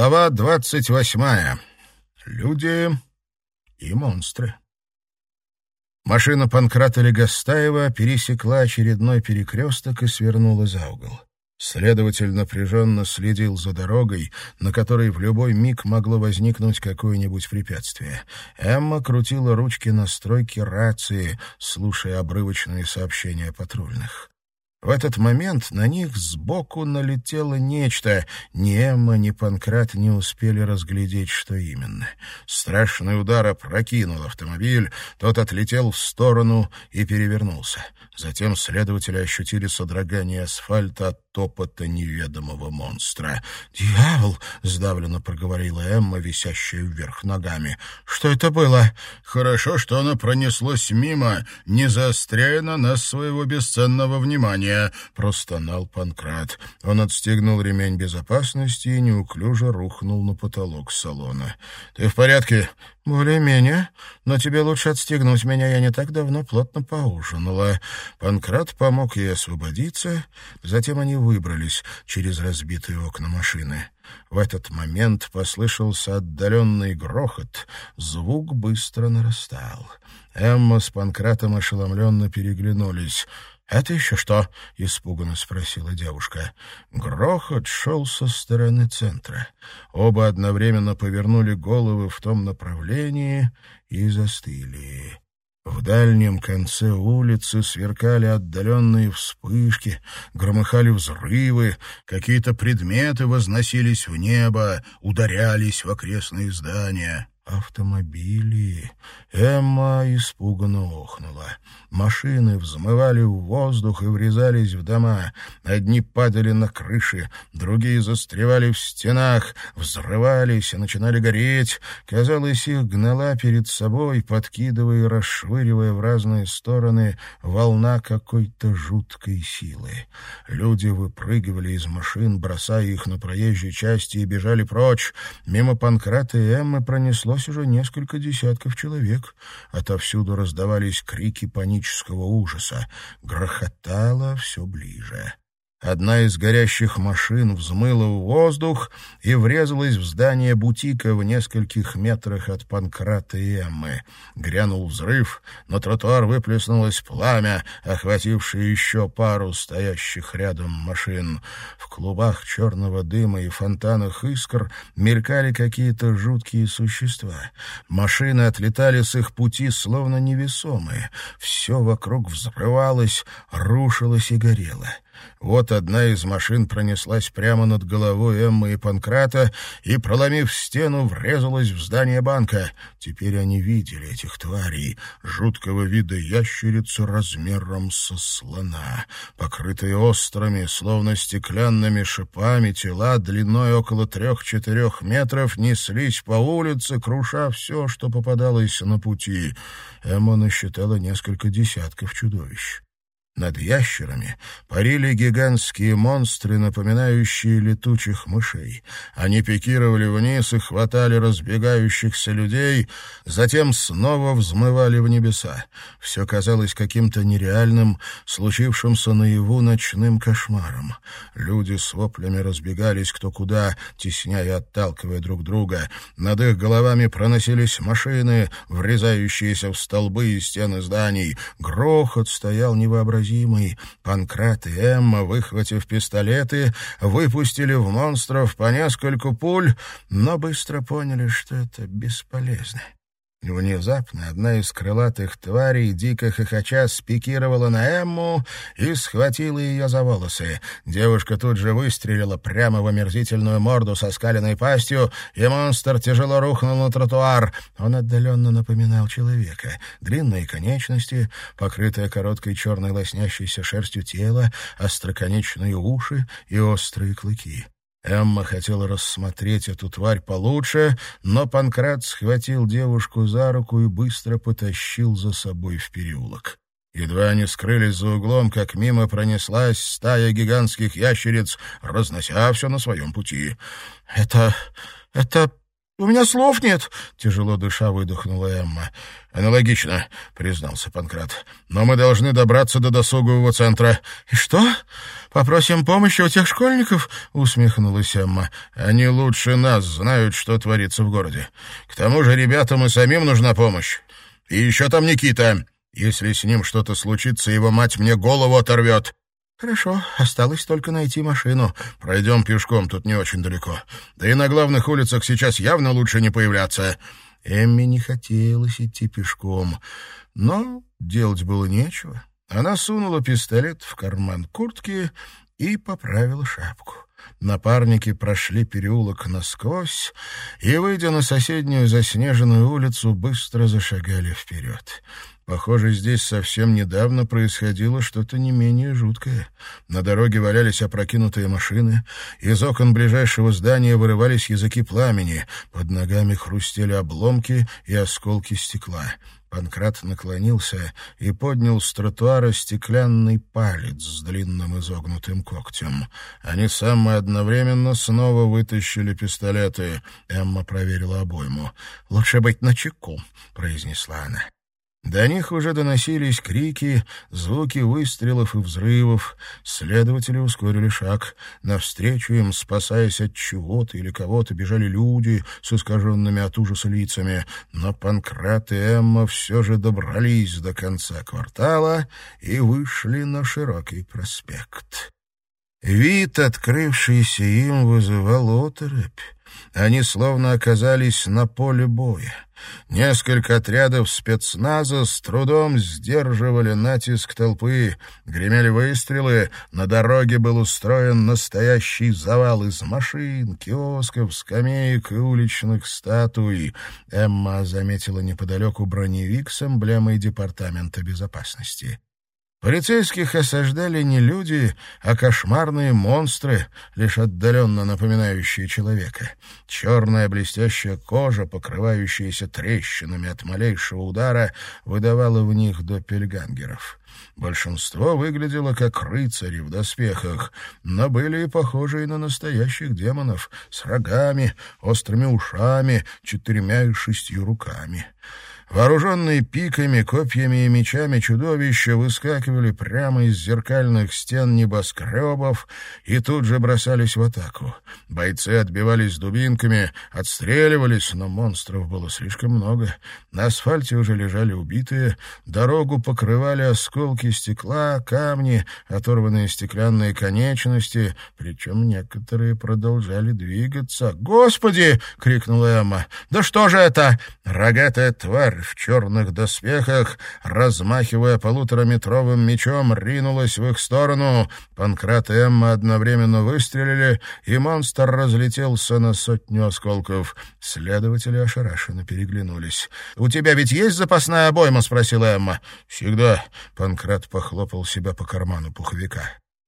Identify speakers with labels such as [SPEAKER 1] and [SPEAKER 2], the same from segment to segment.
[SPEAKER 1] Глава двадцать восьмая. Люди и монстры. Машина Панкрата Легостаева пересекла очередной перекресток и свернула за угол. Следователь напряженно следил за дорогой, на которой в любой миг могло возникнуть какое-нибудь препятствие. Эмма крутила ручки настройки рации, слушая обрывочные сообщения патрульных. В этот момент на них сбоку налетело нечто. Ни Эмма, ни Панкрат не успели разглядеть, что именно. Страшный удар опрокинул автомобиль, тот отлетел в сторону и перевернулся. Затем следователи ощутили содрогание асфальта от топота неведомого монстра. «Дьявол!» — сдавленно проговорила Эмма, висящая вверх ногами. «Что это было?»
[SPEAKER 2] «Хорошо, что оно пронеслось мимо, не заостряя на нас своего бесценного внимания», — простонал Панкрат. Он отстегнул ремень безопасности и неуклюже рухнул на потолок салона. «Ты в порядке?»
[SPEAKER 1] «Более-менее. Но тебе лучше отстегнуть меня, я не так давно плотно поужинала». Панкрат помог ей освободиться, затем они выбрались через разбитые окна машины. В этот момент послышался отдаленный грохот, звук быстро нарастал. Эмма с Панкратом ошеломленно переглянулись. «Это еще что?» — испуганно спросила девушка. Грохот шел со стороны центра. Оба одновременно повернули головы в том направлении и застыли. В дальнем конце улицы сверкали отдаленные вспышки, громыхали взрывы, какие-то предметы возносились в небо, ударялись в окрестные здания автомобили. Эмма испуганно охнула. Машины взмывали в воздух и врезались в дома. Одни падали на крыши, другие застревали в стенах, взрывались и начинали гореть. Казалось, их гнала перед собой, подкидывая и расшвыривая в разные стороны волна какой-то жуткой силы. Люди выпрыгивали из машин, бросая их на проезжей части и бежали прочь. Мимо Панкрата и Эммы пронеслось собралось уже несколько десятков человек. Отовсюду раздавались крики панического ужаса. Грохотало все ближе. Одна из горящих машин взмыла в воздух и врезалась в здание бутика в нескольких метрах от Панкрата и Эммы. Грянул взрыв, на тротуар выплеснулось пламя, охватившее еще пару стоящих рядом машин. В клубах черного дыма и фонтанах искр мелькали какие-то жуткие существа. Машины отлетали с их пути, словно невесомые. Все вокруг взрывалось, рушилось и горело. Вот одна из машин пронеслась прямо над головой Эммы и Панкрата и, проломив стену, врезалась в здание банка. Теперь они видели этих тварей, жуткого вида ящерицу размером со слона. Покрытые острыми, словно стеклянными шипами, тела длиной около трех-четырех метров неслись по улице, круша все, что попадалось на пути. Эмма насчитала несколько десятков чудовищ. Над ящерами парили гигантские монстры, напоминающие летучих мышей. Они пикировали вниз и хватали разбегающихся людей, затем снова взмывали в небеса. Все казалось каким-то нереальным, случившимся наяву ночным кошмаром. Люди с воплями разбегались кто куда, тесняя и отталкивая друг друга. Над их головами проносились машины, врезающиеся в столбы и стены зданий. Грохот стоял невообразимый невообразимый. Панкрат и Эмма, выхватив пистолеты, выпустили в монстров по нескольку пуль, но быстро поняли, что это бесполезно. Внезапно одна из крылатых тварей, дико хохоча, спикировала на Эмму и схватила ее за волосы. Девушка тут же выстрелила прямо в омерзительную морду со скаленной пастью, и монстр тяжело рухнул на тротуар. Он отдаленно напоминал человека. Длинные конечности, покрытое короткой черной лоснящейся шерстью тело, остроконечные уши и острые клыки. Эмма хотела рассмотреть эту тварь получше, но Панкрат схватил девушку за руку и быстро потащил за собой в переулок. Едва они скрылись за углом, как мимо пронеслась стая гигантских ящериц, разнося все на своем пути. «Это... это У меня слов нет!» — тяжело дыша выдохнула Эмма.
[SPEAKER 2] «Аналогично», — признался Панкрат. «Но мы должны добраться до досугового центра».
[SPEAKER 1] «И что? Попросим помощи у тех школьников?» — усмехнулась Эмма.
[SPEAKER 2] «Они лучше нас знают, что творится в городе. К тому же ребятам и самим нужна помощь. И еще там Никита. Если с ним что-то случится, его мать мне голову оторвет».
[SPEAKER 1] «Хорошо, осталось только найти машину.
[SPEAKER 2] Пройдем пешком, тут не очень далеко. Да и на главных улицах сейчас явно лучше не появляться».
[SPEAKER 1] Эмми не хотелось идти пешком, но делать было нечего. Она сунула пистолет в карман куртки и поправила шапку. Напарники прошли переулок насквозь и, выйдя на соседнюю заснеженную улицу, быстро зашагали вперед. Похоже, здесь совсем недавно происходило что-то не менее жуткое. На дороге валялись опрокинутые машины, из окон ближайшего здания вырывались языки пламени, под ногами хрустели обломки и осколки стекла. Панкрат наклонился и поднял с тротуара стеклянный палец с длинным изогнутым когтем. Они самые одновременно снова вытащили пистолеты. Эмма проверила обойму. «Лучше быть начеку», — произнесла она. До них уже доносились крики, звуки выстрелов и взрывов. Следователи ускорили шаг. Навстречу им, спасаясь от чего-то или кого-то, бежали люди с искаженными от ужаса лицами. Но Панкрат и Эмма все же добрались до конца квартала и вышли на широкий проспект. Вид, открывшийся им, вызывал оторопь. Они словно оказались на поле боя. Несколько отрядов спецназа с трудом сдерживали натиск толпы. Гремели выстрелы, на дороге был устроен настоящий завал из машин, киосков, скамеек и уличных статуй. Эмма заметила неподалеку броневик с эмблемой Департамента безопасности. Полицейских осаждали не люди, а кошмарные монстры, лишь отдаленно напоминающие человека. Черная блестящая кожа, покрывающаяся трещинами от малейшего удара, выдавала в них доппельгангеров. Большинство выглядело как рыцари в доспехах, но были и похожие на настоящих демонов, с рогами, острыми ушами, четырьмя и шестью руками. Вооруженные пиками, копьями и мечами чудовища выскакивали прямо из зеркальных стен небоскребов и тут же бросались в атаку. Бойцы отбивались дубинками, отстреливались, но монстров было слишком много. На асфальте уже лежали убитые, дорогу покрывали осколки стекла, камни, оторванные стеклянные конечности, причем некоторые продолжали двигаться. «Господи!» — крикнула Эмма. «Да что же это?» Рогатая тварь в черных доспехах, размахивая полутораметровым мечом, ринулась в их сторону. Панкрат и Эмма одновременно выстрелили, и монстр разлетелся на сотню осколков. Следователи ошарашенно переглянулись. «У тебя ведь есть запасная обойма?» — спросила Эмма. «Всегда». Панкрат похлопал себя по карману пуховика.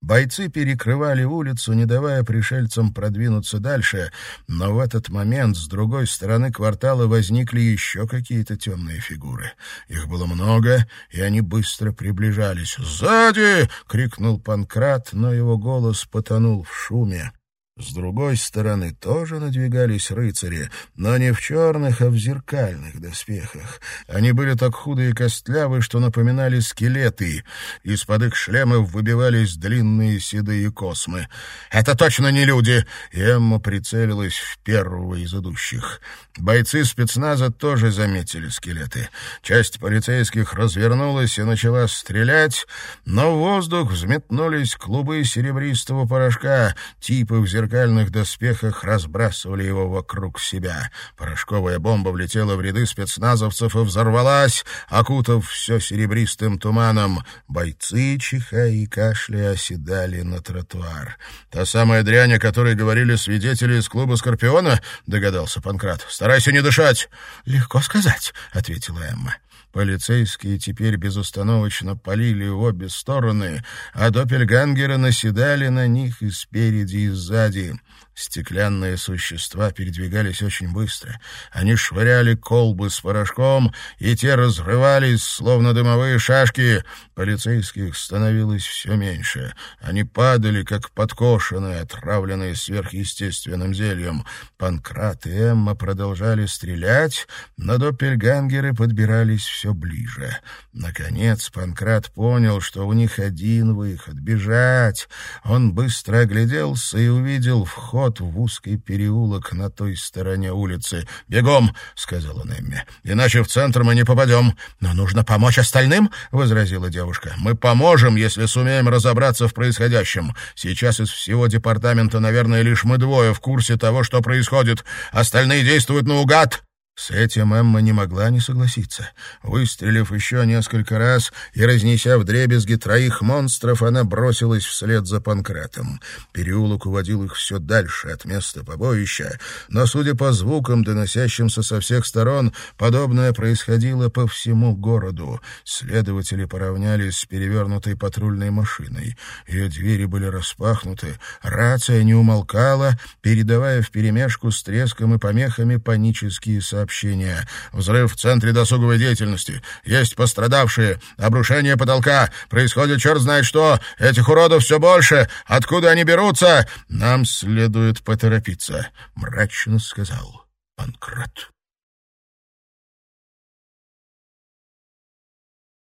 [SPEAKER 1] Бойцы перекрывали улицу, не давая пришельцам продвинуться дальше, но в этот момент с другой стороны квартала возникли еще какие-то темные фигуры. Их было много, и они быстро приближались. «Сзади!» — крикнул Панкрат, но его голос потонул в шуме. С другой стороны тоже надвигались рыцари, но не в черных, а в зеркальных доспехах. Они были так худые и костлявы, что напоминали скелеты. Из-под их шлемов выбивались длинные седые космы. «Это точно не люди!» Эмма прицелилась в первого из идущих. Бойцы спецназа тоже заметили скелеты. Часть полицейских развернулась и начала стрелять, но в воздух взметнулись клубы серебристого порошка, типы в зеркальных зеркальных доспехах разбрасывали его вокруг себя. Порошковая бомба влетела в ряды спецназовцев и взорвалась, окутав все серебристым туманом. Бойцы, чихая и кашляя, оседали на тротуар. «Та самая дрянь, о которой говорили свидетели из клуба «Скорпиона», — догадался Панкрат. «Старайся не дышать». «Легко сказать», — ответила Эмма. Полицейские теперь безостановочно полили в обе стороны, а доппельгангеры наседали на них и спереди, и сзади. Стеклянные существа передвигались очень быстро. Они швыряли колбы с порошком, и те разрывались, словно дымовые шашки. Полицейских становилось все меньше. Они падали, как подкошенные, отравленные сверхъестественным зельем. Панкрат и Эмма продолжали стрелять, но доппельгангеры подбирались все ближе. Наконец Панкрат понял, что у них один выход — бежать. Он быстро огляделся и увидел вход в узкий переулок на той стороне улицы. «Бегом!» — сказала Немми. «Иначе в центр мы не попадем. Но нужно помочь остальным!» — возразила девушка. «Мы поможем, если сумеем разобраться в происходящем. Сейчас из всего департамента, наверное, лишь мы двое в курсе того, что происходит. Остальные действуют наугад!» С этим Эмма не могла не согласиться. Выстрелив еще несколько раз и разнеся вдребезги троих монстров, она бросилась вслед за Панкратом. Переулок уводил их все дальше от места побоища, но, судя по звукам, доносящимся со всех сторон, подобное происходило по всему городу. Следователи поравнялись с перевернутой патрульной машиной. Ее двери были распахнуты, рация не умолкала, передавая вперемешку с треском и помехами панические сообщения сообщения. Взрыв в центре досуговой деятельности. Есть пострадавшие. Обрушение потолка. Происходит черт знает что. Этих уродов все больше. Откуда они берутся? Нам следует поторопиться, — мрачно сказал Панкрат.